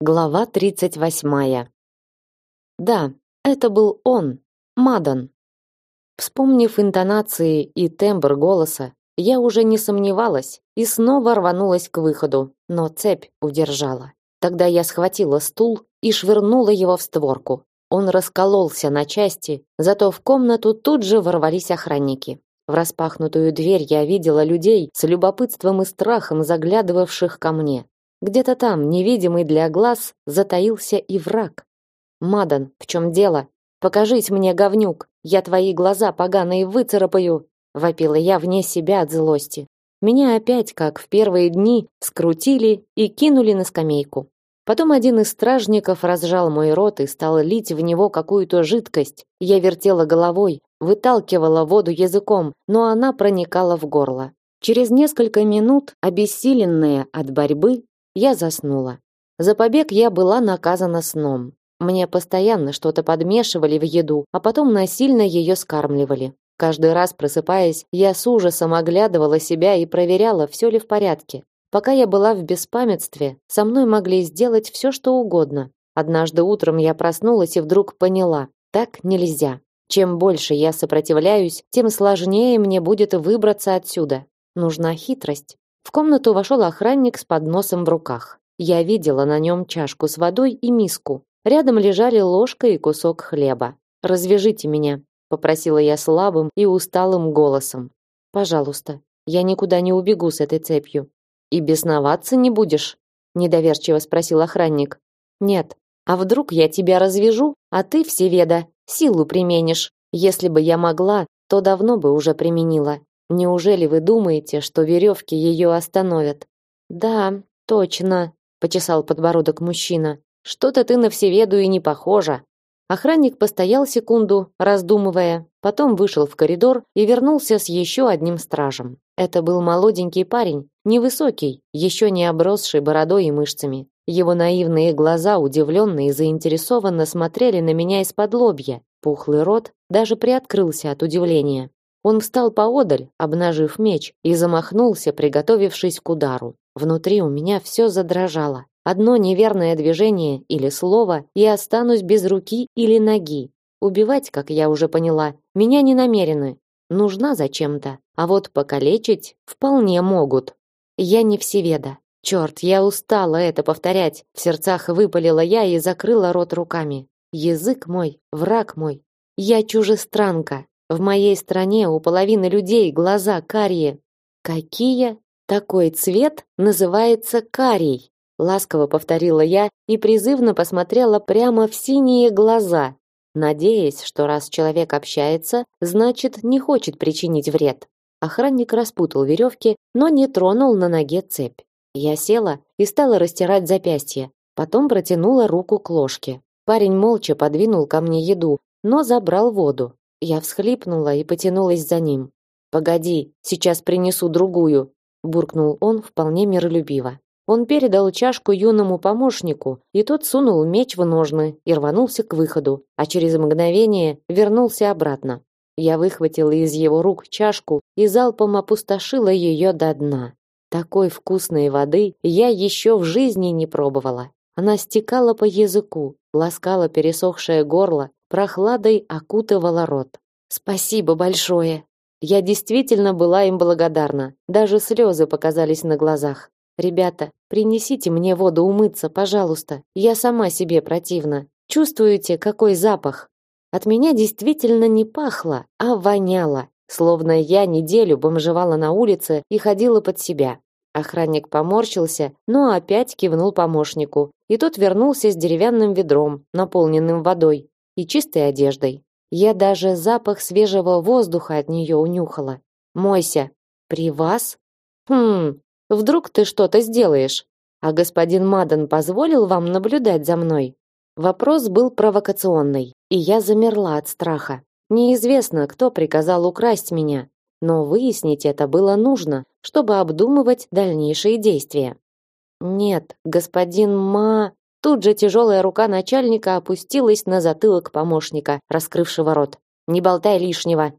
Глава 38. Да, это был он, Мадан. Вспомнив интонации и тембр голоса, я уже не сомневалась и снова рванулась к выходу, но цепь удержала. Тогда я схватила стул и швырнула его в створку. Он раскололся на части, зато в комнату тут же ворвались охранники. В распахнутую дверь я видела людей с любопытством и страхом заглядывавших ко мне. Где-то там, невидимый для глаз, затаился и враг. Мадан, в чем дело? Покажись мне, говнюк, я твои глаза поганые выцарапаю, вопила я вне себя от злости. Меня опять, как в первые дни, скрутили и кинули на скамейку. Потом один из стражников разжал мой рот и стал лить в него какую-то жидкость. Я вертела головой, выталкивала воду языком, но она проникала в горло. Через несколько минут, обессиленная от борьбы, я заснула. За побег я была наказана сном. Мне постоянно что-то подмешивали в еду, а потом насильно ее скармливали. Каждый раз просыпаясь, я с ужасом оглядывала себя и проверяла, все ли в порядке. Пока я была в беспамятстве, со мной могли сделать все, что угодно. Однажды утром я проснулась и вдруг поняла, так нельзя. Чем больше я сопротивляюсь, тем сложнее мне будет выбраться отсюда. Нужна хитрость. В комнату вошел охранник с подносом в руках. Я видела на нем чашку с водой и миску. Рядом лежали ложка и кусок хлеба. Развяжите меня, попросила я слабым и усталым голосом. Пожалуйста, я никуда не убегу с этой цепью. И бесноваться не будешь? недоверчиво спросил охранник. Нет. А вдруг я тебя развяжу, а ты всеведа силу применишь? Если бы я могла, то давно бы уже применила. Неужели вы думаете, что веревки ее остановят? Да, точно, почесал подбородок мужчина. Что-то ты на всеведу и не похожа. Охранник постоял секунду, раздумывая, потом вышел в коридор и вернулся с еще одним стражем. Это был молоденький парень, невысокий, еще не обросший бородой и мышцами. Его наивные глаза удивленно и заинтересованно смотрели на меня из-под лобья. Пухлый рот даже приоткрылся от удивления. Он встал поодаль, обнажив меч, и замахнулся, приготовившись к удару. Внутри у меня все задрожало. Одно неверное движение или слово, и останусь без руки или ноги. Убивать, как я уже поняла, меня не намерены. Нужна зачем-то. А вот покалечить вполне могут. Я не всеведа. Черт, я устала это повторять. В сердцах выпалила я и закрыла рот руками. Язык мой, враг мой. Я чужестранка, в моей стране у половины людей глаза карие. Какие? Такой цвет называется карий. Ласково повторила я и призывно посмотрела прямо в синие глаза, надеясь, что раз человек общается, значит, не хочет причинить вред. Охранник распутал веревки, но не тронул на ноге цепь. Я села и стала растирать запястье, потом протянула руку к ложке. Парень молча подвинул ко мне еду, но забрал воду. Я всхлипнула и потянулась за ним. Погоди, сейчас принесу другую, буркнул он вполне миролюбиво. Он передал чашку юному помощнику, и тот сунул меч в ножны и рванулся к выходу, а через мгновение вернулся обратно. Я выхватила из его рук чашку и залпом опустошила ее до дна. Такой вкусной воды я еще в жизни не пробовала. Она стекала по языку, ласкала пересохшее горло прохладой окутывала рот. Спасибо большое. Я действительно была им благодарна. Даже слезы показались на глазах. Ребята, принесите мне воду умыться, пожалуйста. Я сама себе противна. Чувствуете, какой запах? От меня действительно не пахло, а воняло, словно я неделю бомжевала на улице и ходила под себя. Охранник поморщился, но опять кивнул помощнику, и тот вернулся с деревянным ведром, наполненным водой и чистой одеждой. Я даже запах свежего воздуха от нее унюхала. Мойся. При вас? Хм, вдруг ты что-то сделаешь? А господин Мадан позволил вам наблюдать за мной? Вопрос был провокационный, и я замерла от страха. Неизвестно, кто приказал украсть меня, но выяснить это было нужно, чтобы обдумывать дальнейшие действия. Нет, господин Ма Тут же тяжелая рука начальника опустилась на затылок помощника, раскрывшего рот. Не болтай лишнего.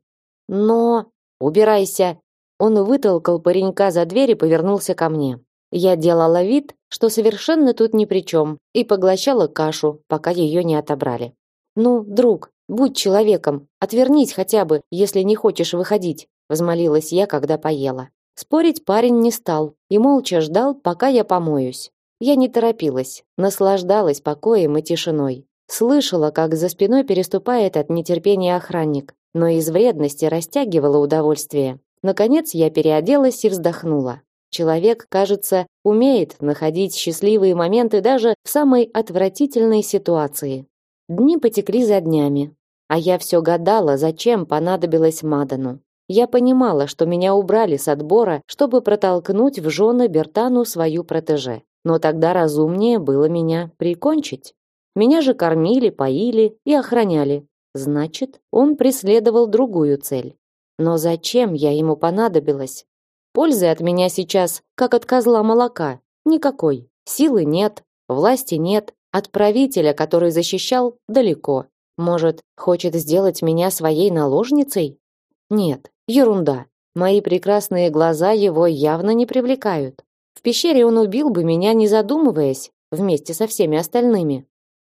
Но убирайся. Он вытолкал паренька за дверь и повернулся ко мне. Я делала вид, что совершенно тут ни при чем, и поглощала кашу, пока ее не отобрали. Ну, друг, будь человеком, отвернись хотя бы, если не хочешь выходить, взмолилась я, когда поела. Спорить парень не стал и молча ждал, пока я помоюсь. Я не торопилась, наслаждалась покоем и тишиной. Слышала, как за спиной переступает от нетерпения охранник, но из вредности растягивала удовольствие. Наконец я переоделась и вздохнула. Человек, кажется, умеет находить счастливые моменты даже в самой отвратительной ситуации. Дни потекли за днями, а я все гадала, зачем понадобилось Мадану. Я понимала, что меня убрали с отбора, чтобы протолкнуть в жены Бертану свою протеже. Но тогда разумнее было меня прикончить. Меня же кормили, поили и охраняли. Значит, он преследовал другую цель. Но зачем я ему понадобилась? Пользы от меня сейчас, как от козла молока, никакой. Силы нет, власти нет, отправителя, который защищал, далеко. Может, хочет сделать меня своей наложницей? Нет, ерунда. Мои прекрасные глаза его явно не привлекают. В пещере он убил бы меня, не задумываясь, вместе со всеми остальными.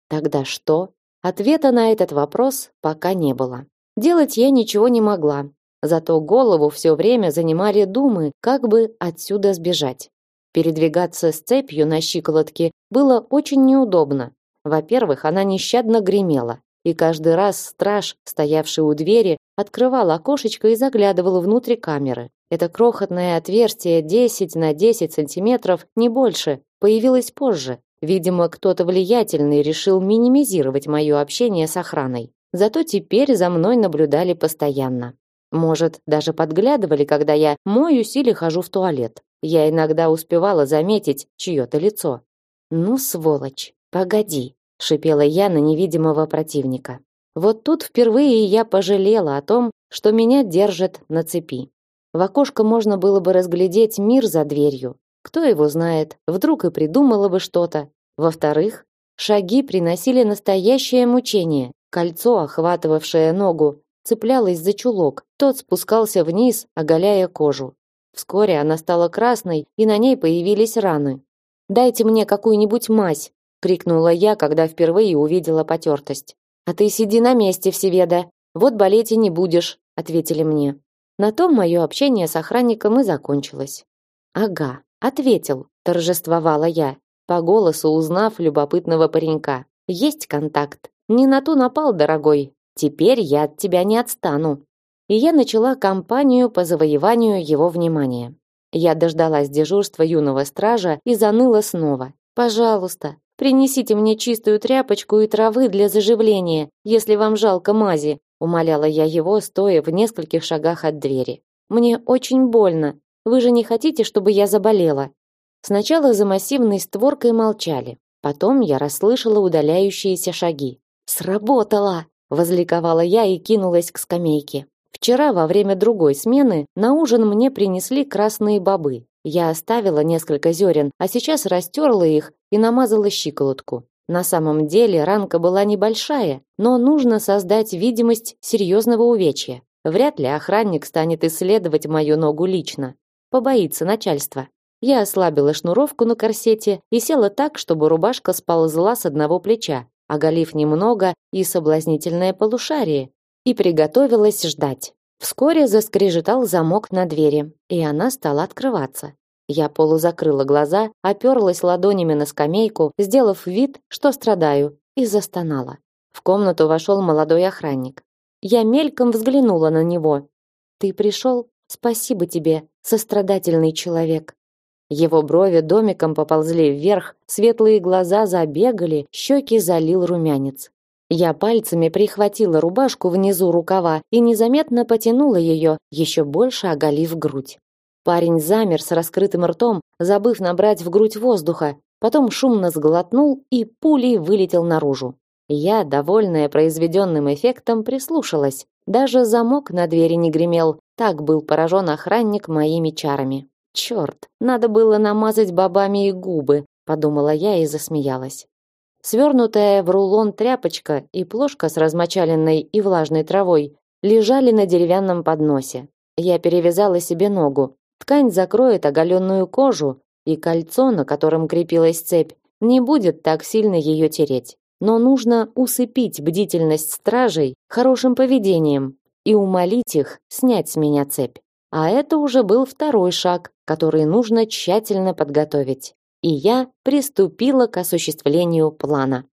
Тогда что? Ответа на этот вопрос пока не было. Делать я ничего не могла. Зато голову все время занимали думы, как бы отсюда сбежать. Передвигаться с цепью на щиколотке было очень неудобно. Во-первых, она нещадно гремела, и каждый раз страж, стоявший у двери, открывал окошечко и заглядывал внутрь камеры. Это крохотное отверстие 10 на 10 сантиметров, не больше, появилось позже, Видимо, кто-то влиятельный решил минимизировать мое общение с охраной. Зато теперь за мной наблюдали постоянно. Может, даже подглядывали, когда я моюсь или хожу в туалет. Я иногда успевала заметить чье-то лицо. «Ну, сволочь, погоди», — шипела я на невидимого противника. Вот тут впервые я пожалела о том, что меня держат на цепи. В окошко можно было бы разглядеть мир за дверью, кто его знает, вдруг и придумала бы что-то. Во-вторых, шаги приносили настоящее мучение. Кольцо, охватывавшее ногу, цеплялось за чулок. Тот спускался вниз, оголяя кожу. Вскоре она стала красной, и на ней появились раны. «Дайте мне какую-нибудь мазь!» — крикнула я, когда впервые увидела потертость. «А ты сиди на месте, Всеведа! Вот болеть и не будешь!» — ответили мне. На том мое общение с охранником и закончилось. «Ага, Ответил, торжествовала я, по голосу узнав любопытного паренька. Есть контакт. Не на ту напал, дорогой. Теперь я от тебя не отстану. И я начала кампанию по завоеванию его внимания. Я дождалась дежурства юного стража и заныла снова. Пожалуйста, принесите мне чистую тряпочку и травы для заживления, если вам жалко мази, умоляла я его, стоя в нескольких шагах от двери. Мне очень больно, вы же не хотите, чтобы я заболела? Сначала за массивной створкой молчали. Потом я расслышала удаляющиеся шаги. Сработало, возликовала я и кинулась к скамейке. Вчера во время другой смены на ужин мне принесли красные бобы. Я оставила несколько зерен, а сейчас растерла их и намазала щиколотку. На самом деле ранка была небольшая, но нужно создать видимость серьезного увечья. Вряд ли охранник станет исследовать мою ногу лично побоится начальства. Я ослабила шнуровку на корсете и села так, чтобы рубашка сползла с одного плеча, оголив немного и соблазнительное полушарие, и приготовилась ждать. Вскоре заскрежетал замок на двери, и она стала открываться. Я полузакрыла глаза, оперлась ладонями на скамейку, сделав вид, что страдаю, и застонала. В комнату вошел молодой охранник. Я мельком взглянула на него. «Ты пришел? Спасибо тебе, сострадательный человек. Его брови домиком поползли вверх, светлые глаза забегали, щеки залил румянец. Я пальцами прихватила рубашку внизу рукава и незаметно потянула ее, еще больше оголив грудь. Парень замер с раскрытым ртом, забыв набрать в грудь воздуха, потом шумно сглотнул и пулей вылетел наружу. Я, довольная произведенным эффектом, прислушалась. Даже замок на двери не гремел, так был поражен охранник моими чарами. Черт, надо было намазать бобами и губы, подумала я и засмеялась. Свернутая в рулон тряпочка и плошка с размочаленной и влажной травой лежали на деревянном подносе. Я перевязала себе ногу. Ткань закроет оголенную кожу, и кольцо, на котором крепилась цепь, не будет так сильно ее тереть. Но нужно усыпить бдительность стражей хорошим поведением и умолить их снять с меня цепь. А это уже был второй шаг, который нужно тщательно подготовить. И я приступила к осуществлению плана.